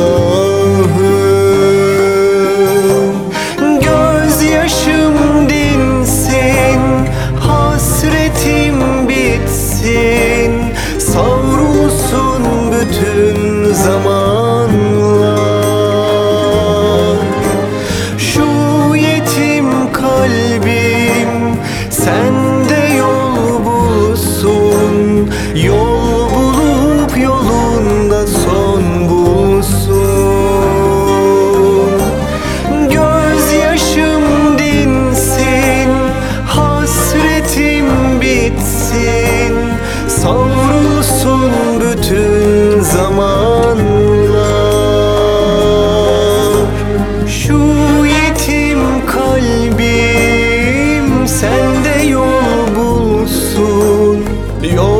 Allah'ım bütün zamanlar Şu yetim kalbim Sende yol bulsun. Yol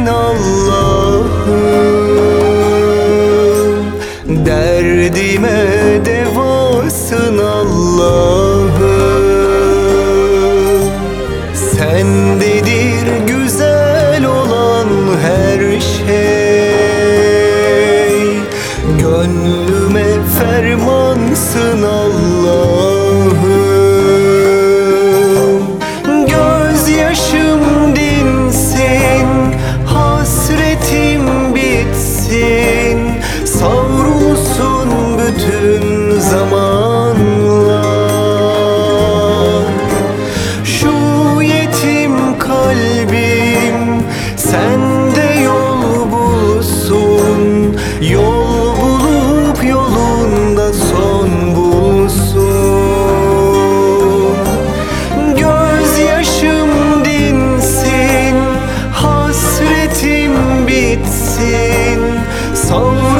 ettin Allah'ım. Derdime devasın Allah'ım. Sendedir güzel olan her şey. Gönlüme fermansın Allah'ım. Sabretin sabrı